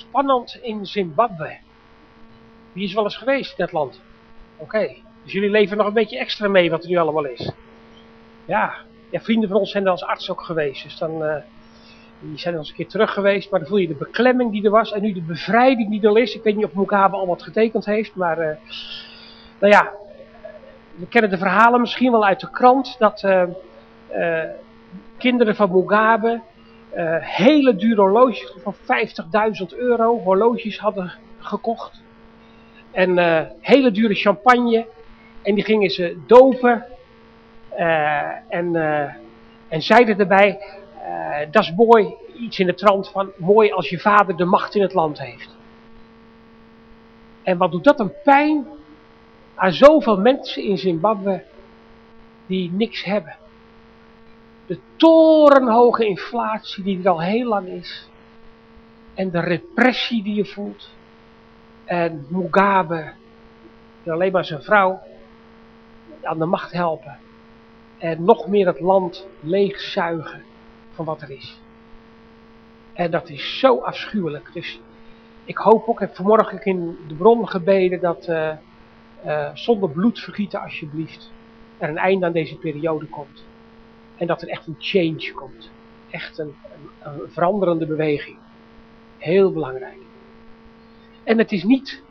spannend in Zimbabwe. Wie is wel eens geweest dat land? Oké, dus jullie leven nog een beetje extra mee wat er nu allemaal is. Ja, ja vrienden van ons zijn er als arts ook geweest. Dus dan, uh, die zijn al eens een keer terug geweest. Maar dan voel je de beklemming die er was. En nu de bevrijding die er is. Ik weet niet of Mugabe al wat getekend heeft. Maar, uh, nou ja, we kennen de verhalen misschien wel uit de krant. Dat uh, kinderen van Mugabe hele dure horloges van 50.000 euro. Horloges hadden gekocht. En hele dure champagne. En die gingen ze dopen. Uh, en, uh, en zeiden erbij, uh, dat is mooi, iets in de trant van, mooi als je vader de macht in het land heeft. En wat doet dat een pijn aan zoveel mensen in Zimbabwe die niks hebben. De torenhoge inflatie die er al heel lang is. En de repressie die je voelt. En Mugabe, die alleen maar zijn vrouw aan de macht helpen. En nog meer het land leegzuigen van wat er is. En dat is zo afschuwelijk. Dus ik hoop ook, ik heb vanmorgen in de bron gebeden dat uh, uh, zonder bloed vergieten alsjeblieft er een einde aan deze periode komt. En dat er echt een change komt. Echt een, een, veranderende beweging. Heel belangrijk. En het is niet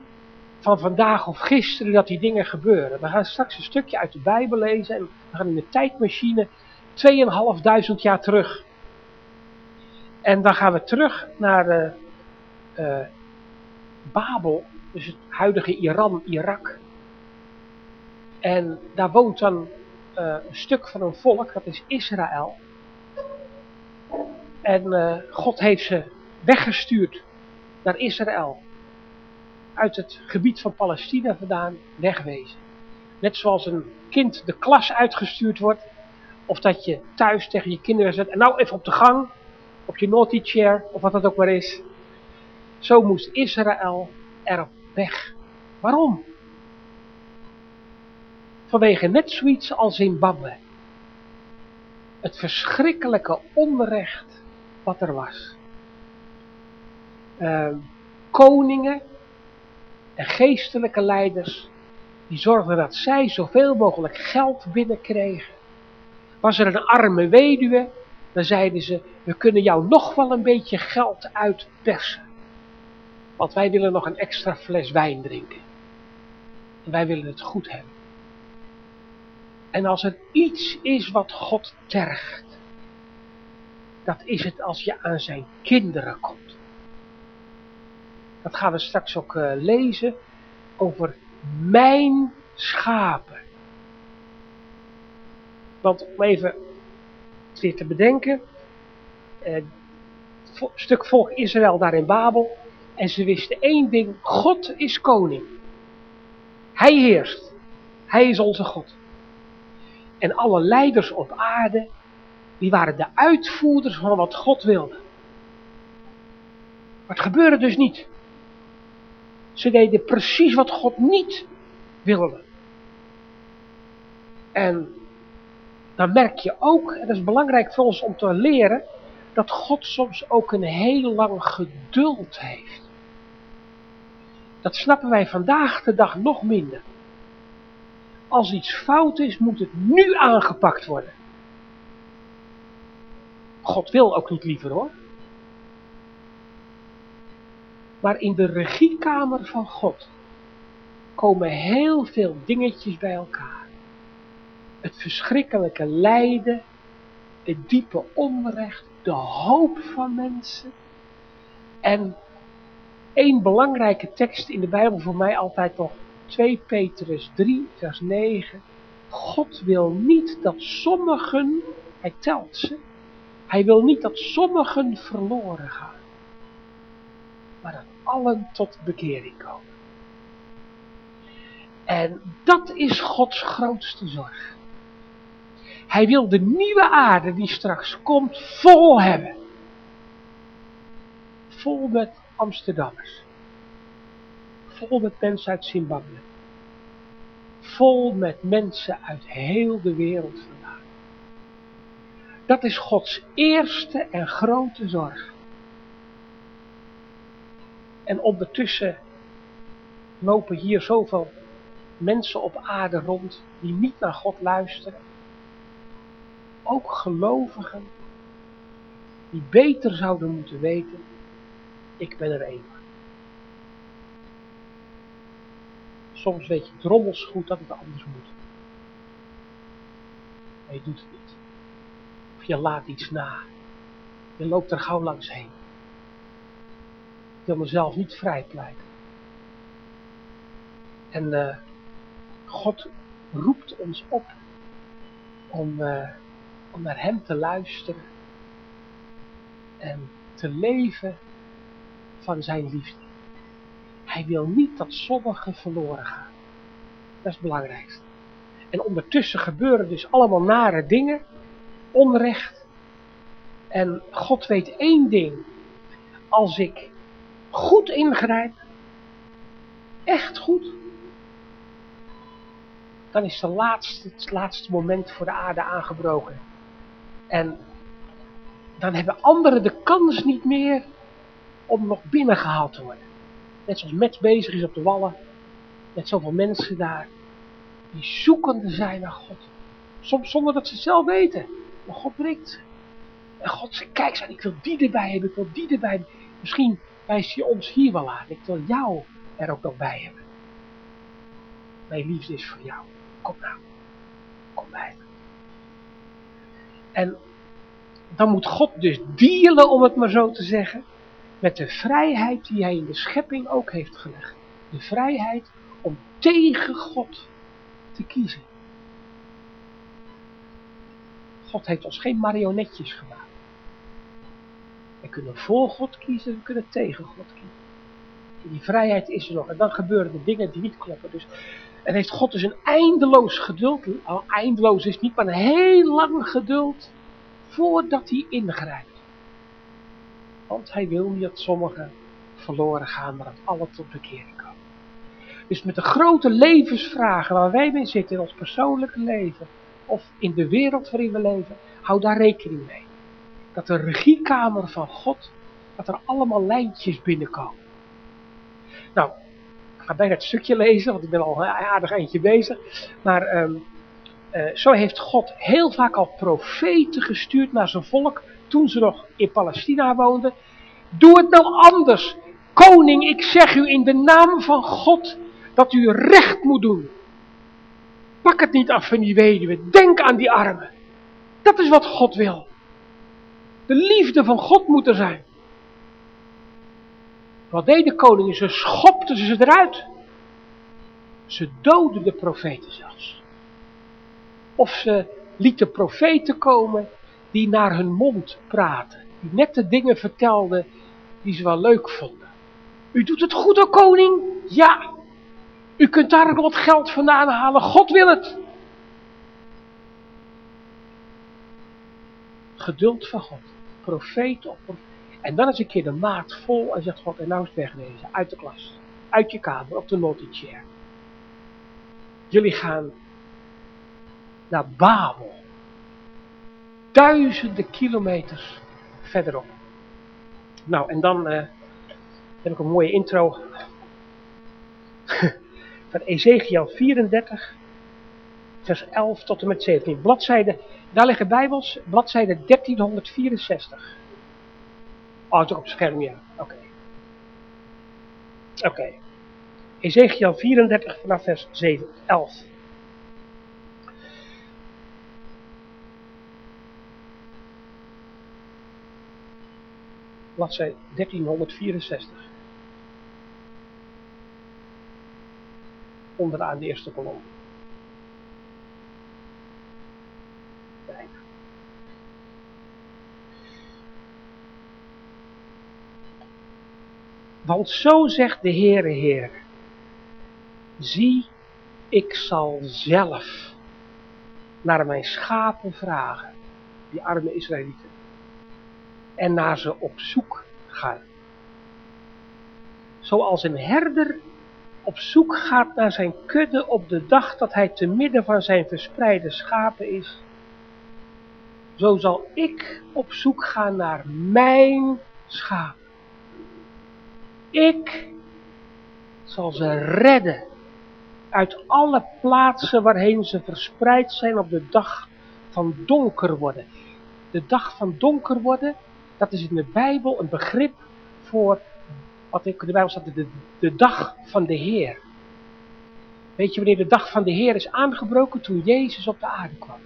van vandaag of gisteren dat die dingen gebeuren. We gaan straks een stukje uit de Bijbel lezen en we gaan in de tijdmachine 2.500 jaar terug. En dan gaan we terug naar uh, uh, Babel, dus het huidige Iran, Irak. En daar woont dan uh, een stuk van een volk, dat is Israël. En God heeft ze weggestuurd naar Israël uit het gebied van Palestina vandaan wegwezen. Net zoals een kind de klas uitgestuurd wordt. Of dat je thuis tegen je kinderen zet. En nou even op de gang. Op je naughty chair. Of wat dat ook maar is. Zo moest Israël er op weg. Waarom? Vanwege net zoiets als Zimbabwe. Het verschrikkelijke onrecht wat er was. Uh, koningen en geestelijke leiders, die zorgden dat zij zoveel mogelijk geld binnenkregen. Was er een arme weduwe, dan zeiden ze, we kunnen jou nog wel een beetje geld uitpersen. Want wij willen nog een extra fles wijn drinken. En wij willen het goed hebben. En als er iets is wat God tergt, dat is het als je aan zijn kinderen komt. Dat gaan we straks ook uh, lezen over mijn schapen. Want om even weer te bedenken. Het stuk volk Israël daar in Babel. En ze wisten één ding. God is koning. Hij heerst. Hij is onze God. En alle leiders op aarde. Die waren de uitvoerders van wat God wilde. Maar het gebeurde dus niet. Ze deden precies wat God niet wilde. En dan merk je ook, en dat is belangrijk voor ons om te leren, dat God soms ook een heel lang geduld heeft. Dat snappen wij vandaag de dag nog minder. Als iets fout is, moet het nu aangepakt worden. God wil ook niet liever hoor. Maar in de regiekamer van God komen heel veel dingetjes bij elkaar. Het verschrikkelijke lijden, het diepe onrecht, de hoop van mensen. En één belangrijke tekst in de Bijbel voor mij altijd nog 2 Petrus 3 vers 9. God wil niet dat sommigen, hij telt ze, hij wil niet dat sommigen verloren gaan maar dat allen tot bekering komen. En dat is Gods grootste zorg. Hij wil de nieuwe aarde die straks komt vol hebben. Vol met Amsterdammers. Vol met mensen uit Zimbabwe. Vol met mensen uit heel de wereld vandaan. Dat is Gods eerste en grote zorg. En ondertussen lopen hier zoveel mensen op aarde rond die niet naar God luisteren. Ook gelovigen die beter zouden moeten weten, ik ben er één. Soms weet je drommels goed dat het anders moet. Maar je doet het niet. Of je laat iets na. Je loopt er gauw langs heen. Ik wil mezelf niet vrijpleiten. En uh, God roept ons op om, uh, om naar Hem te luisteren en te leven van Zijn liefde. Hij wil niet dat sommigen verloren gaan. Dat is het belangrijkste. En ondertussen gebeuren dus allemaal nare dingen, onrecht. En God weet één ding. Als ik goed ingrijp, echt goed, dan is de laatste, het laatste moment voor de aarde aangebroken. En dan hebben anderen de kans niet meer om nog binnengehaald te worden. Net zoals Mets bezig is op de wallen. Met zoveel mensen daar. Die zoekende zijn naar God. Soms zonder dat ze het zelf weten. Maar God brengt ze. En God zegt, kijk eens, ik wil die erbij hebben, ik wil die erbij hebben. Misschien wijst je ons hier wel aan. Ik wil jou er ook nog bij hebben. Mijn liefde is voor jou. Kom nou. Kom bij me. En dan moet God dus dealen, om het maar zo te zeggen, met de vrijheid die hij in de schepping ook heeft gelegd. De vrijheid om tegen God te kiezen. God heeft ons geen marionetjes gemaakt. We kunnen voor God kiezen, we kunnen tegen God kiezen. die vrijheid is er nog. En dan gebeuren de dingen die niet kloppen. Dus, en heeft God dus een eindeloos geduld. Al eindeloos is niet, maar een heel lang geduld. Voordat hij ingrijpt. Want hij wil niet dat sommigen verloren gaan, maar dat alle tot bekering komen. Dus met de grote levensvragen waar wij mee zitten in ons persoonlijke leven, of in de wereld waarin we leven, hou daar rekening mee. Dat de regiekamer van God, dat er allemaal lijntjes binnenkomen. Nou, ik ga bijna het stukje lezen, want ik ben al een aardig eindje bezig. Maar um, uh, zo heeft God heel vaak al profeten gestuurd naar zijn volk toen ze nog in Palestina woonden. Doe het nou anders. Koning, ik zeg u in de naam van God dat u recht moet doen. Pak het niet af van die weduwe. Denk aan die armen. Dat is wat God wil. De liefde van God moet er zijn. Wat deed de koning? Ze schopten ze eruit. Ze doden de profeten zelfs. Of ze lieten profeten komen die naar hun mond praten. Die net de dingen vertelden die ze wel leuk vonden. U doet het goed, o koning? Ja. U kunt daar ook wat geld vandaan halen. God wil het. Geduld van God. Profeet op. En dan is een keer de maat vol en zegt God, en nou is het wegwezen. Uit de klas. Uit je kamer, op de chair. Jullie gaan naar Babel duizenden kilometers verderop. Nou, en dan uh, heb ik een mooie intro van Ezekiel 34, vers 11 tot en met 17. Bladzijde, daar liggen bijbels, bladzijde 1364. Oh, toch op het scherm, ja. Oké. Oké. Okay. Ezekiel 34 vanaf vers 7, 11. Bladzijde 1364. Onderaan de eerste kolom. Want zo zegt de Heere Heer. Zie, ik zal zelf naar mijn schapen vragen, die arme Israëlieten en naar ze op zoek gaan. Zoals een herder op zoek gaat naar zijn kudde op de dag dat hij te midden van zijn verspreide schapen is, zo zal ik op zoek gaan naar mijn schapen. Ik zal ze redden uit alle plaatsen waarheen ze verspreid zijn op de dag van donker worden. De dag van donker worden, dat is in de Bijbel een begrip voor, wat in de Bijbel staat, de, de dag van de Heer. Weet je wanneer de dag van de Heer is aangebroken? Toen Jezus op de aarde kwam.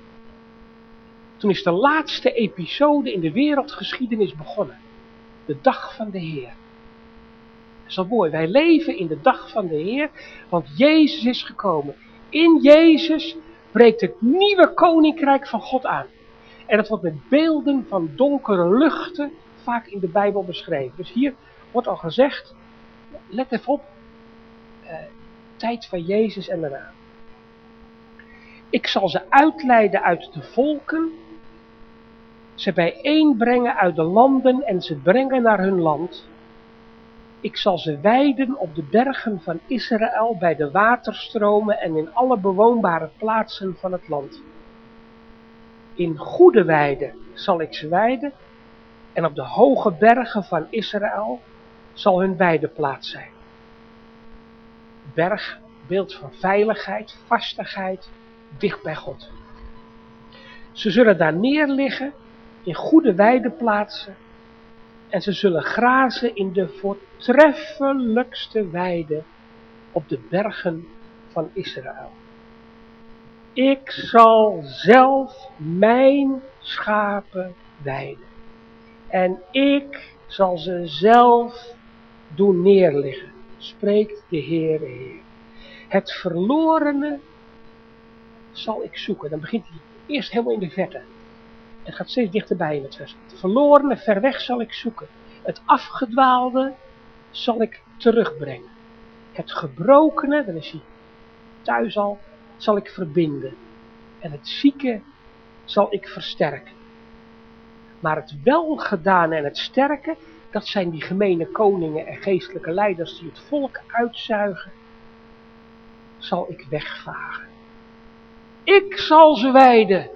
Toen is de laatste episode in de wereldgeschiedenis begonnen. De dag van de Heer. Dat is wel mooi. Wij leven in de dag van de Heer, want Jezus is gekomen. In Jezus breekt het nieuwe koninkrijk van God aan. En dat wordt met beelden van donkere luchten vaak in de Bijbel beschreven. Dus hier wordt al gezegd, let even op, eh, tijd van Jezus en daarna. Ik zal ze uitleiden uit de volken, ze bijeenbrengen uit de landen en ze brengen naar hun land. Ik zal ze weiden op de bergen van Israël, bij de waterstromen en in alle bewoonbare plaatsen van het land. In goede weiden zal ik ze weiden en op de hoge bergen van Israël zal hun weideplaats zijn. Berg, beeld van veiligheid, vastigheid, dicht bij God. Ze zullen daar neerliggen in goede weideplaatsen en ze zullen grazen in de voortreffelijkste weiden op de bergen van Israël. Ik zal zelf mijn schapen weiden. En ik zal ze zelf doen neerliggen, spreekt de Heere Heer. Het verlorene zal ik zoeken. Dan begint hij eerst helemaal in de verte. Het gaat steeds dichterbij in het vers. Het verlorene ver weg zal ik zoeken. Het afgedwaalde zal ik terugbrengen. Het gebrokene, dan is hij thuis al, zal ik verbinden. En het zieke zal ik versterken. Maar het welgedane en het sterke, dat zijn die gemene koningen en geestelijke leiders die het volk uitzuigen, zal ik wegvagen. Ik zal ze wijden,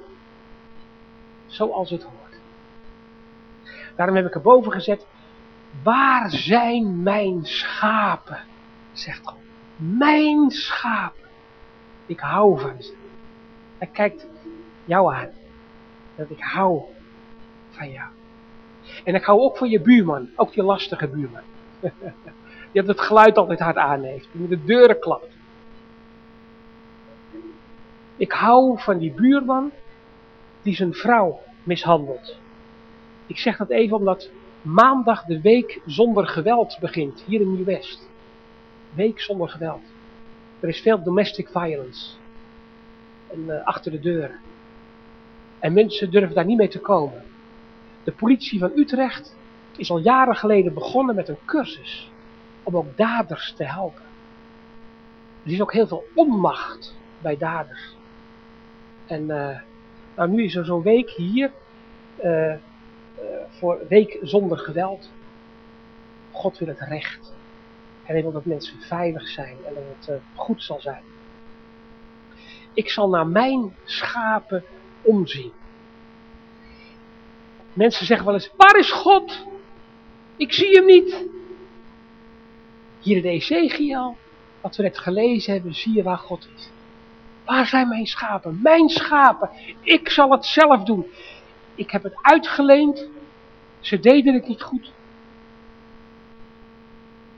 zoals het hoort. Daarom heb ik erboven gezet, waar zijn mijn schapen, zegt God. Mijn schapen. Ik hou van ze. Hij kijkt jou aan. Dat ik hou van jou. En ik hou ook van je buurman. Ook die lastige buurman. Die dat het geluid altijd hard aan heeft. Die de deuren klapt. Ik hou van die buurman die zijn vrouw mishandelt. Ik zeg dat even omdat maandag de week zonder geweld begint. Hier in Nieuw-West. Week zonder geweld. Er is veel domestic violence. En uh, achter de deuren. En mensen durven daar niet mee te komen. De politie van Utrecht is al jaren geleden begonnen met een cursus. Om ook daders te helpen. Er is ook heel veel onmacht bij daders. En uh, nou, nu is er zo'n week hier. Uh, voor week zonder geweld. God wil het recht. Hij wil dat mensen veilig zijn en dat het uh, goed zal zijn. Ik zal naar mijn schapen omzien. Mensen zeggen wel eens, waar is God? Ik zie hem niet. Hier in Ezekiel, wat we net gelezen hebben, zie je waar God is. Waar zijn mijn schapen? Mijn schapen. Ik zal het zelf doen. Ik heb het uitgeleend. Ze deden het niet goed.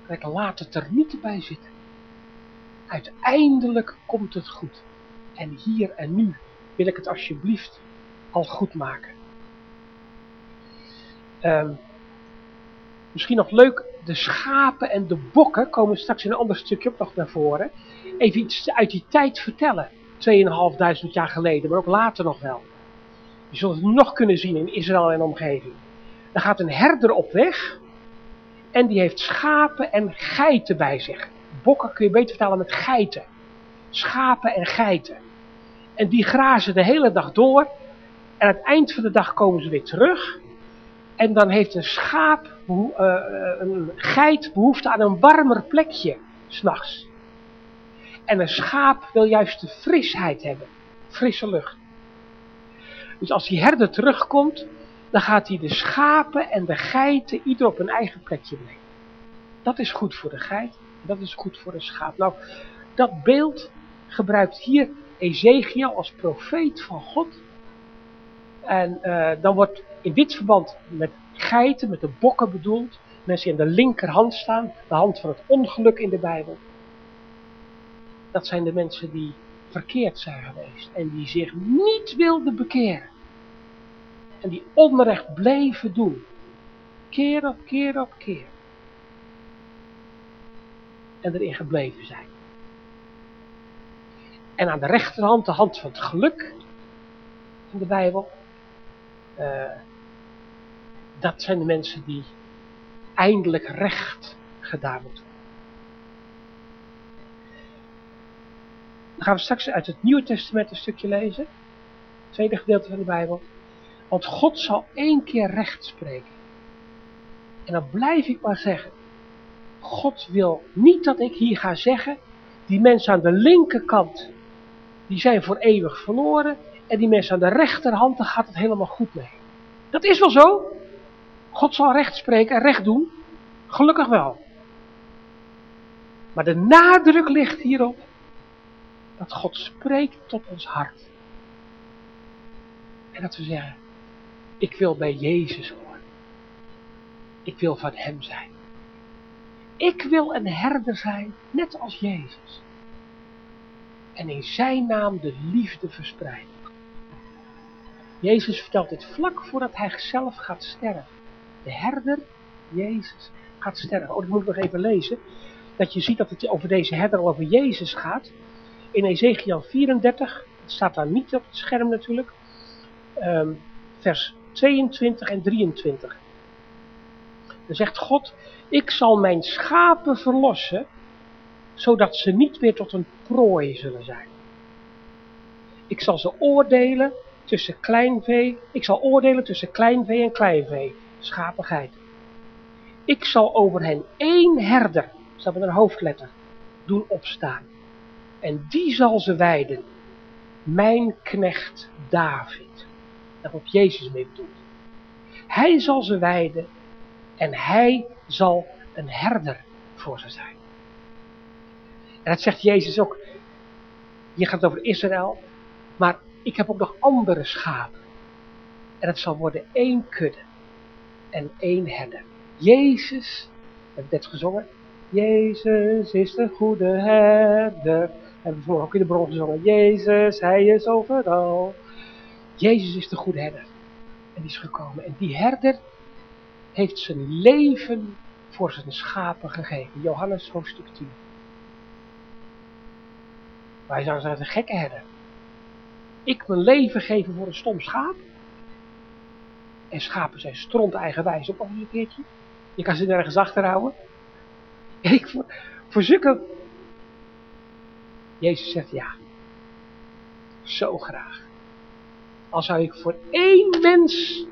Ik laat het er niet bij zitten. Uiteindelijk komt het goed. En hier en nu wil ik het alsjeblieft al goed maken. Um, misschien nog leuk, de schapen en de bokken komen straks in een ander stukje ook nog naar voren. Even iets uit die tijd vertellen. 2.500 jaar geleden, maar ook later nog wel. Je zult het nog kunnen zien in Israël en omgeving. Dan gaat een herder op weg en die heeft schapen en geiten bij zich. Bokken kun je beter vertalen met geiten. Schapen en geiten. En die grazen de hele dag door. En aan het eind van de dag komen ze weer terug. En dan heeft een schaap, uh, een geit behoefte aan een warmer plekje, s'nachts. En een schaap wil juist de frisheid hebben, frisse lucht. Dus als die herder terugkomt, dan gaat hij de schapen en de geiten ieder op een eigen plekje brengen. Dat is goed voor de geit. Dat is goed voor de schaap. Nou, dat beeld gebruikt hier Ezekiel als profeet van God. En uh, dan wordt in dit verband met geiten, met de bokken bedoeld. Mensen die aan de linkerhand staan, de hand van het ongeluk in de Bijbel. Dat zijn de mensen die verkeerd zijn geweest en die zich niet wilden bekeren. En die onrecht bleven doen. Keer op keer op keer. En erin gebleven zijn. En aan de rechterhand de hand van het geluk van de Bijbel. Uh, dat zijn de mensen die eindelijk recht gedaan moeten Dan gaan we straks uit het Nieuwe Testament een stukje lezen. Het tweede gedeelte van de Bijbel. Want God zal één keer recht spreken. En dan blijf ik maar zeggen. God wil niet dat ik hier ga zeggen. Die mensen aan de linkerkant. Die zijn voor eeuwig verloren. En die mensen aan de rechterhand. Daar gaat het helemaal goed mee. Dat is wel zo. God zal recht spreken en recht doen. Gelukkig wel. Maar de nadruk ligt hierop dat God spreekt tot ons hart. En dat we zeggen, ik wil bij Jezus horen. Ik wil van Hem zijn. Ik wil een herder zijn, net als Jezus. En in Zijn naam de liefde verspreiden. Jezus vertelt dit vlak voordat Hij zelf gaat sterven. De herder, Jezus, gaat sterven. Oh, dat moet ik nog even lezen. Dat je ziet dat het over deze herder over Jezus gaat in Ezekiel 34, het staat daar niet op het scherm natuurlijk, um, vers 22 en 23. Dan zegt God, ik zal mijn schapen verlossen, zodat ze niet meer tot een prooi zullen zijn. Ik zal ze oordelen tussen kleinvee, ik zal oordelen tussen kleinvee en kleinvee, schapigheid. Ik zal over hen één herder, staat met een hoofdletter, doen opstaan en die zal ze wijden. Mijn knecht David. Daar wordt Jezus mee bedoeld. Hij zal ze wijden en hij zal een herder voor ze zijn. En dat zegt Jezus ook. Je gaat over Israël, maar ik heb ook nog andere schapen. En het zal worden één kudde en één herder. Jezus, we hebben net gezongen, Jezus is de goede herder. Hebben we ook in de bron gezongen. Jezus, hij is overal. Jezus is de goede herder. En die is gekomen. En die herder heeft zijn leven voor zijn schapen gegeven. Johannes hoofdstuk 10. Wij zeggen, een gekke herder. Ik mijn leven geven voor een stom schaap. En schapen zijn stront eigenwijs op een keertje. Je kan ze nergens achterhouden. En ik, voor, zulke Jezus zegt ja. Zo graag. Al zou ik voor één mens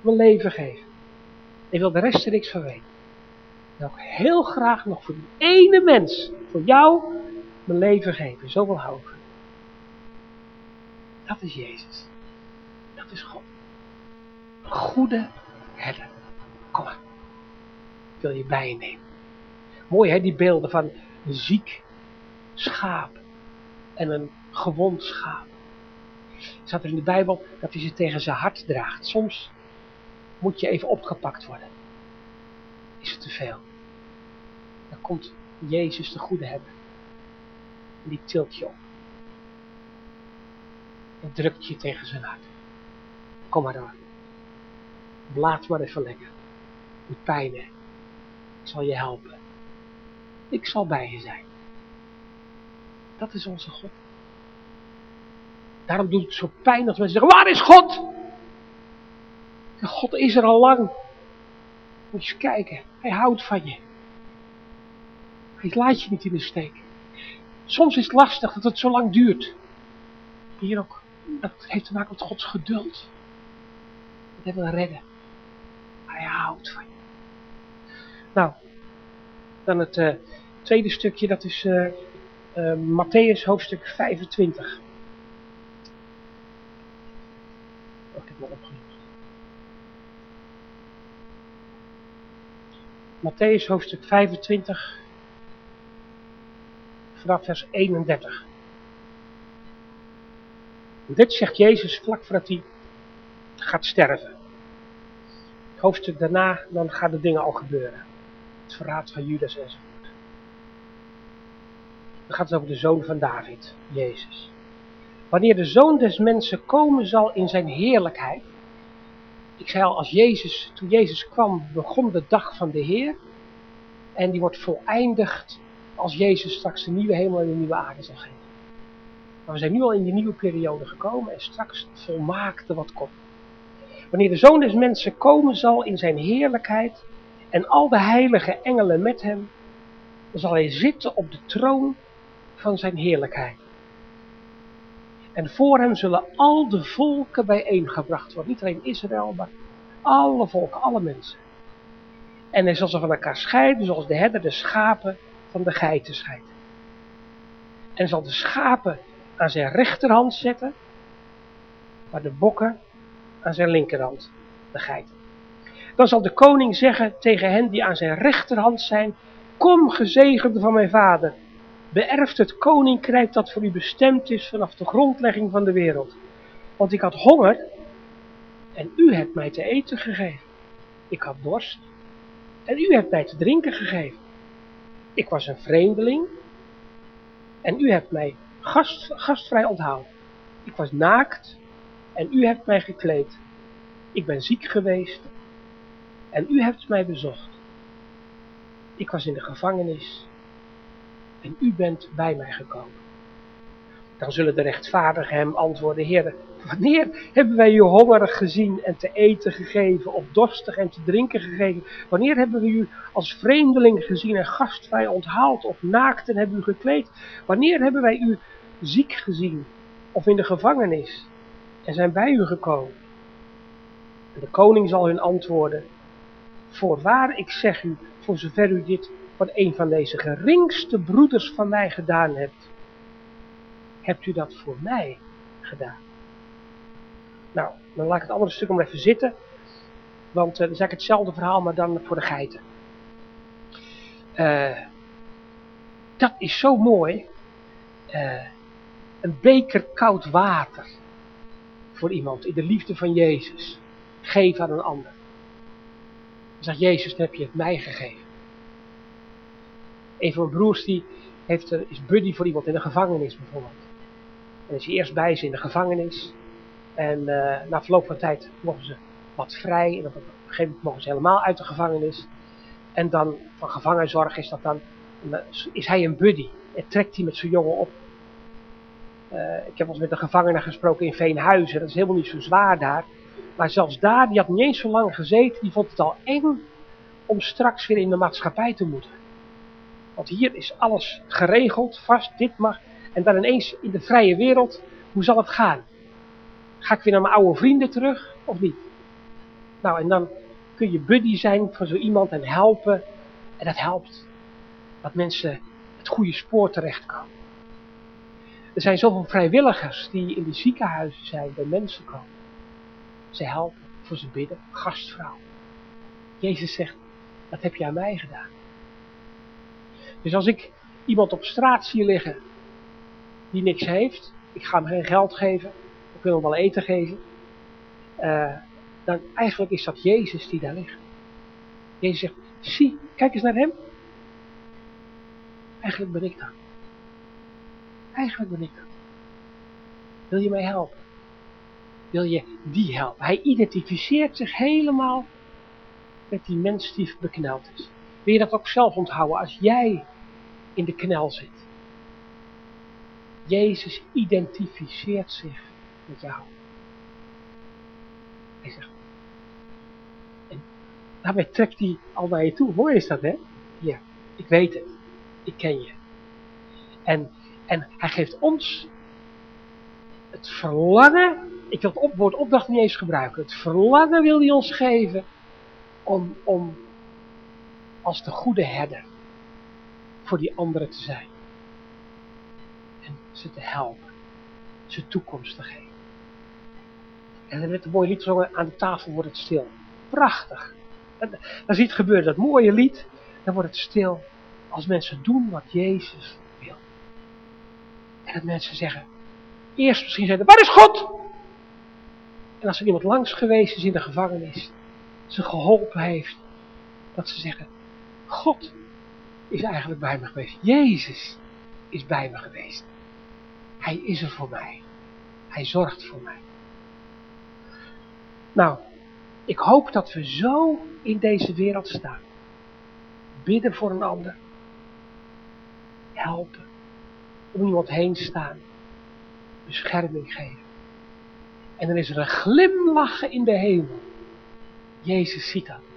mijn leven geven. Ik wil de rest er niks van weten. Ik wil heel graag nog voor die ene mens, voor jou, mijn leven geven. Zoveel houden. Dat is Jezus. Dat is God. Goede herder. Kom maar. Ik wil je bij nemen. Mooi hè, die beelden van een ziek schaap en een gewond schaap. Staat er in de Bijbel dat hij ze tegen zijn hart draagt. Soms moet je even opgepakt worden. Is het te veel. Dan komt Jezus de goede hebben. En die tilt je op. En drukt je tegen zijn hart. Kom maar door. Laat maar even lekker. Doet pijn Ik zal je helpen. Ik zal bij je zijn. Dat is onze God. Daarom doet het zo pijn als mensen zeggen, waar is God? God is er al lang. Moet je eens kijken, hij houdt van je. Hij laat je niet in de steek. Soms is het lastig dat het zo lang duurt. Hier ook. Dat heeft te maken met Gods geduld. Dat hij wil redden. Hij houdt van je. Nou, dan het uh, tweede stukje, dat is uh, Matthäus hoofdstuk 25. Oh, ik heb wel opgenoemd. Matthäus hoofdstuk 25, vanaf vers 31. Dit zegt Jezus vlak voordat hij gaat sterven. Het hoofdstuk daarna, dan gaan de dingen al gebeuren. Het verraad van Judas enzovoort. Dan gaat het over de zoon van David, Jezus. Wanneer de zoon des mensen komen zal in zijn heerlijkheid. Ik zei al, als Jezus, toen Jezus kwam, begon de dag van de Heer. En die wordt voleindigd als Jezus straks de nieuwe hemel en de nieuwe aarde zal geven. Maar we zijn nu al in die nieuwe periode gekomen en straks volmaakte wat komt. Wanneer de Zoon des Mensen komen zal in zijn heerlijkheid en al de heilige engelen met hem, dan zal hij zitten op de troon van zijn heerlijkheid. En voor hem zullen al de volken bijeengebracht worden. Niet alleen Israël, maar alle volken, alle mensen. En hij zal ze van elkaar scheiden, zoals de herder de schapen van de geiten scheidt. En zal de schapen aan zijn rechterhand zetten, maar de bokken aan zijn linkerhand, de geiten. Dan zal de koning zeggen tegen hen die aan zijn rechterhand zijn, kom gezegende van mijn vader, beërft het koninkrijk dat voor u bestemd is vanaf de grondlegging van de wereld. Want ik had honger en u hebt mij te eten gegeven. Ik had dorst en u hebt mij te drinken gegeven. Ik was een vreemdeling en u hebt mij gast, gastvrij onthouden. Ik was naakt en u hebt mij gekleed. Ik ben ziek geweest en u hebt mij bezocht. Ik was in de gevangenis en u bent bij mij gekomen. Dan zullen de rechtvaardigen hem antwoorden, Heer, wanneer hebben wij u hongerig gezien en te eten gegeven, of dorstig en te drinken gegeven? Wanneer hebben we u als vreemdeling gezien en gastvrij onthaald, of naakt en hebben u gekleed? Wanneer hebben wij u ziek gezien, of in de gevangenis, en zijn bij u gekomen? En de koning zal hun antwoorden, voorwaar ik zeg u, voor zover u dit van een van deze geringste broeders van mij gedaan hebt, hebt u dat voor mij gedaan. Nou, dan laat ik het andere stuk om even zitten. Want uh, is eigenlijk hetzelfde verhaal, maar dan voor de geiten. Uh, dat is zo mooi. Uh, een beker koud water. Voor iemand in de liefde van Jezus. Geef aan een ander. Dan zegt Jezus, dan heb je het mij gegeven. Een van mijn broers die heeft, is buddy voor iemand in de gevangenis bijvoorbeeld. En is hij eerst bij ze in de gevangenis. En uh, na verloop van tijd mogen ze wat vrij. En op een gegeven moment mogen ze helemaal uit de gevangenis. En dan van gevangenzorg is dat dan, is hij een buddy. En trekt hij met zo'n jongen op. Uh, ik heb eens met een gevangene gesproken in Veenhuizen. Dat is helemaal niet zo zwaar daar. Maar zelfs daar, die had niet eens zo lang gezeten. Die vond het al eng om straks weer in de maatschappij te moeten. Want hier is alles geregeld, vast, dit mag. En dan ineens in de vrije wereld, hoe zal het gaan? Ga ik weer naar mijn oude vrienden terug, of niet? Nou, en dan kun je buddy zijn van zo iemand en helpen. En dat helpt. Dat mensen het goede spoor terechtkomen. Er zijn zoveel vrijwilligers die in de ziekenhuizen zijn, bij mensen komen. Ze helpen, voor ze bidden, gastvrouw. Jezus zegt, dat heb je aan mij gedaan. Dus als ik iemand op straat zie liggen die niks heeft, ik ga hem geen geld geven, ik wil hem wel eten geven, uh, dan eigenlijk is dat Jezus die daar ligt. Jezus zegt, zie, kijk eens naar hem. Eigenlijk ben ik dat. Eigenlijk ben ik dat. Wil je mij helpen? Wil je die helpen? Hij identificeert zich helemaal met die mens die bekneld is. Wil je dat ook zelf onthouden als jij in de knel zit? Jezus identificeert zich met jou. Hij zegt, en daarmee trekt hij al naar je toe. Mooi is dat, hè? Ja, ik weet het. Ik ken je. En, en hij geeft ons het verlangen, ik wil het woord opdracht niet eens gebruiken, het verlangen wil hij ons geven om, om als de goede herder voor die anderen te zijn. En ze te helpen. Ze toekomst te geven. En dan werd een mooi lied gezongen, aan de tafel wordt het stil. Prachtig. Dan zie je het gebeuren, dat mooie lied. dan wordt het stil als mensen doen wat Jezus wil. En dat mensen zeggen, eerst misschien zeggen, waar is God? En als er iemand langs geweest is in de gevangenis, ze geholpen heeft, dat ze zeggen, God is eigenlijk bij me geweest. Jezus is bij me geweest. Hij is er voor mij. Hij zorgt voor mij. Nou, ik hoop dat we zo in deze wereld staan. Bidden voor een ander. Helpen. Om iemand heen staan. Bescherming geven. En dan is er een glimlachen in de hemel. Jezus ziet dat.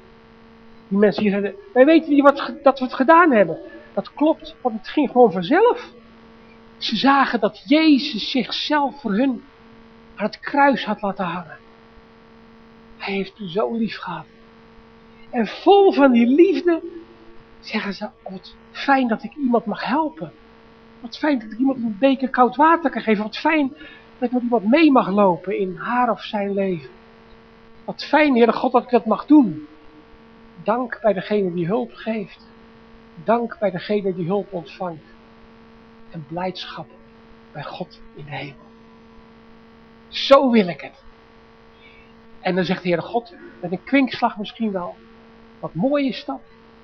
Die mensen die zeiden, wij weten niet wat, dat we het gedaan hebben. Dat klopt, want het ging gewoon vanzelf. Ze zagen dat Jezus zichzelf voor hun aan het kruis had laten hangen. Hij heeft u zo lief gehad. En vol van die liefde zeggen ze, oh, wat fijn dat ik iemand mag helpen. Wat fijn dat ik iemand een beker koud water kan geven. Wat fijn dat ik met iemand mee mag lopen in haar of zijn leven. Wat fijn, Heere God, dat ik dat mag doen. Dank bij degene die hulp geeft. Dank bij degene die hulp ontvangt. En blijdschap bij God in de hemel. Zo wil ik het. En dan zegt de Heer God, met een kwinkslag misschien wel, wat mooi is dat,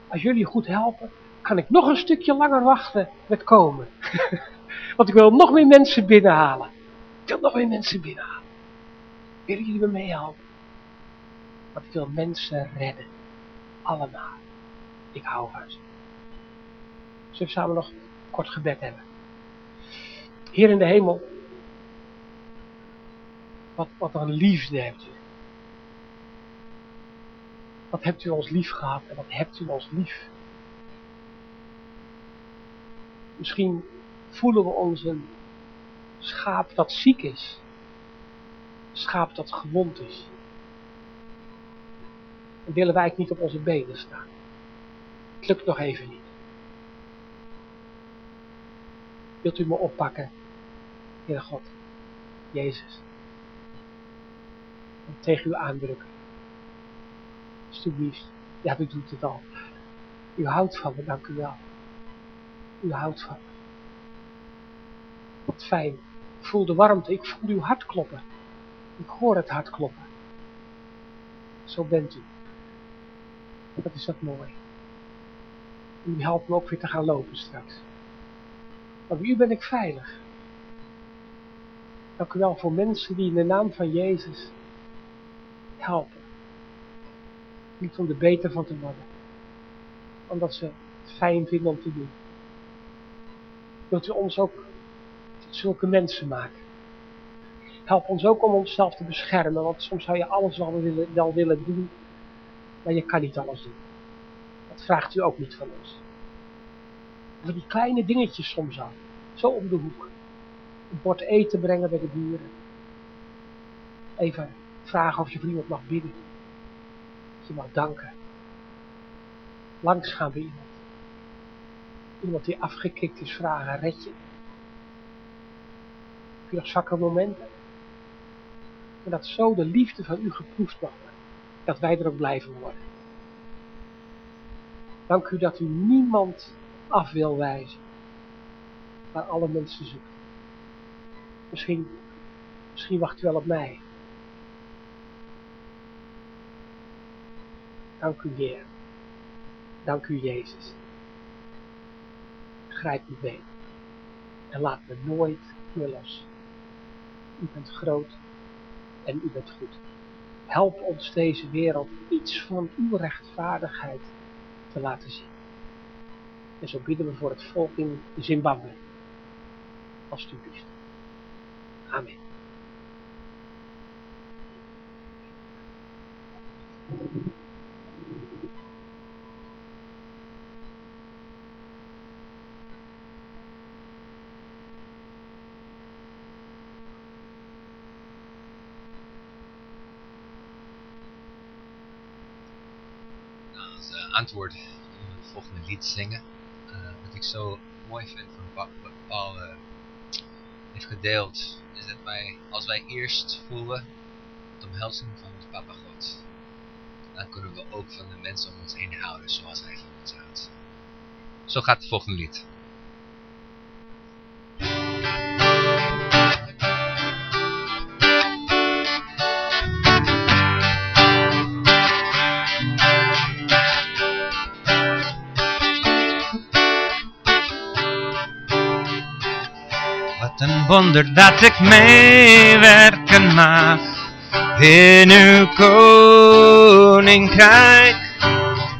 als jullie goed helpen, kan ik nog een stukje langer wachten met komen. Want ik wil nog meer mensen binnenhalen. Ik wil nog meer mensen binnenhalen. Willen jullie me meehelpen? Want ik wil mensen redden. Allemaal. Ik hou van ze. Zullen we samen nog kort gebed hebben? Heer in de hemel. Wat, wat een liefde hebt u. Wat hebt u ons lief gehad en wat hebt u ons lief. Misschien voelen we ons een schaap dat ziek is. Een schaap dat gewond is. En willen wij niet op onze benen staan. Het lukt nog even niet. Wilt u me oppakken, Heer God, Jezus, en tegen u aandrukken? Alsjeblieft. Ja, u doet het al. U houdt van me, dank u wel. U houdt van me. Wat fijn. Ik voel de warmte, ik voel uw hart kloppen. Ik hoor het hart kloppen. Zo bent u. Dat is dat mooi. U helpt me ook weer te gaan lopen straks. Want bij u ben ik veilig. Dank u wel voor mensen die in de naam van Jezus helpen. Niet om er beter van te worden. Omdat ze het fijn vinden om te doen. Wilt u ons ook tot zulke mensen maken. Help ons ook om onszelf te beschermen. Want soms zou je alles wel willen doen. Maar je kan niet alles doen. Dat vraagt u ook niet van ons. Voor die kleine dingetjes soms al. Zo om de hoek. Een bord eten brengen bij de buren. Even vragen of je voor iemand mag bidden. Dat je mag danken. Langs gaan bij iemand. Iemand die afgekikt is vragen, red je. Heb je nog momenten? En dat zo de liefde van u geproefd mag worden. Dat wij er ook blijven worden. Dank u dat u niemand af wil wijzen. Maar alle mensen zoekt. Misschien, misschien wacht u wel op mij. Dank u Heer. Dank u Jezus. Grijp me mee. En laat me nooit meer los. U bent groot en u bent goed. Help ons deze wereld iets van uw rechtvaardigheid te laten zien. En zo bidden we voor het volk in Zimbabwe. Alsjeblieft. Amen. Antwoord het volgende lied zingen. Uh, wat ik zo mooi vind van Paul uh, heeft gedeeld, is dat wij, als wij eerst voelen de omhelzing van ons Papa God. dan kunnen we ook van de mensen om ons heen houden zoals hij van ons houdt. Zo gaat het volgende lied. Wonder dat ik meewerken mag in uw koninkrijk.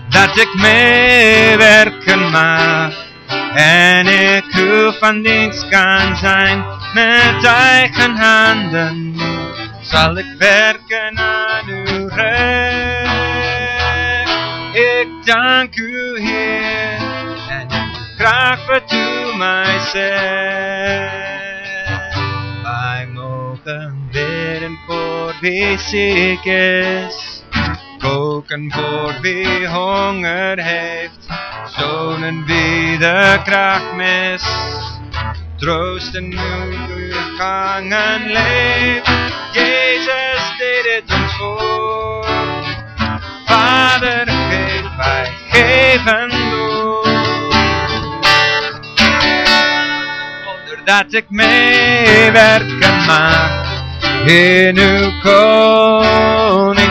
Dat ik meewerken mag en ik uw van dienst kan zijn met eigen handen. Zal ik werken aan uw recht. Ik dank u Heer en graag wat u mij zegt. Mogen bidden voor wie ziek is, koken voor wie honger heeft, zonen wie de kracht mist, troosten nu uw gangen leeft. Jezus deed het ons voor. Vader, geef, wij geven dat ik meewerken mag in uw koninkrijk.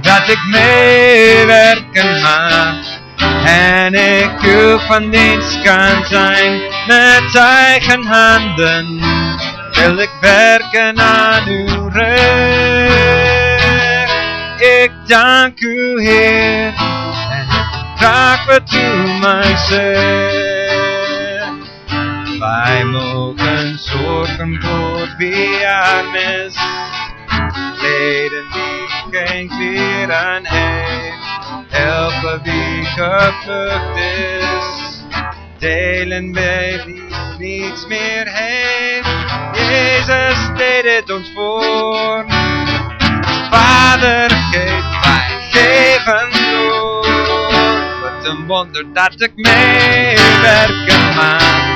Dat ik meewerken mag en ik u van dienst kan zijn met eigen handen. Wil ik werken aan uw recht. Ik dank u Heer en graag wat u mij zegt. Wij mogen zorgen voor is, leden die geen kleren heeft, helpen wie gevlucht is, delen bij wie niets meer heeft. Jezus deed het ons voor. Vader, geef wij geven door. Wat een wonder dat ik meewerken mag